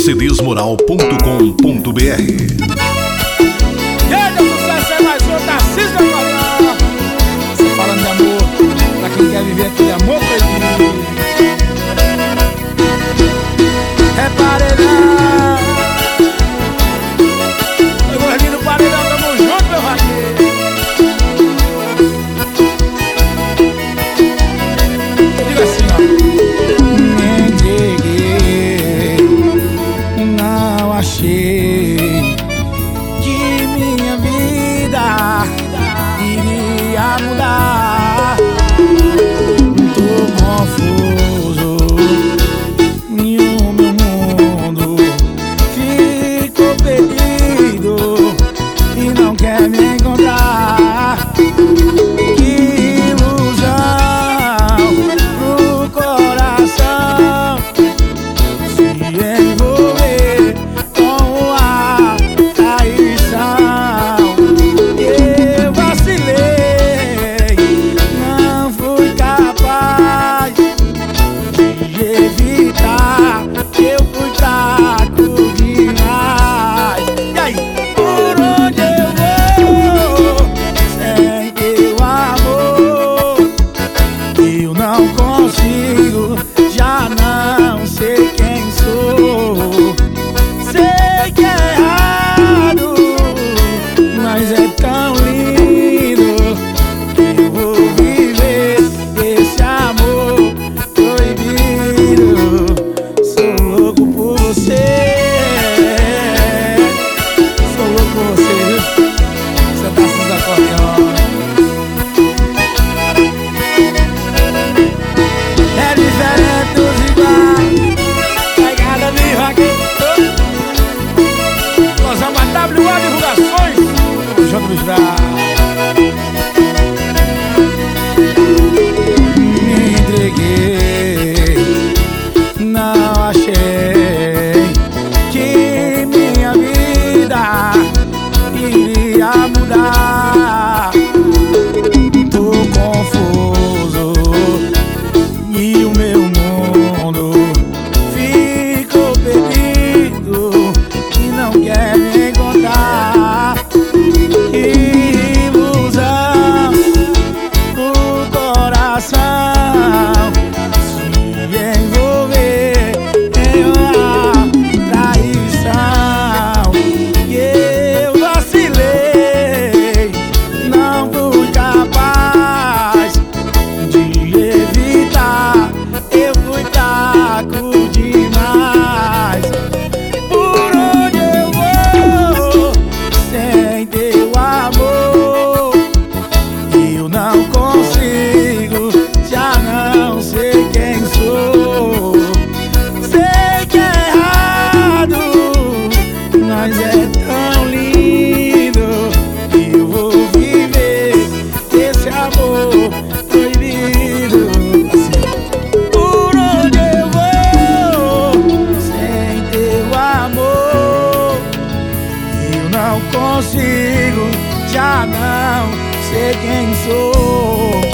mercedesmoral.com.br sucesso é mais um Você de amor, pra quem quer viver aqui WA Divulgações. Junto, Brau. não consigo, já não sei quem sou.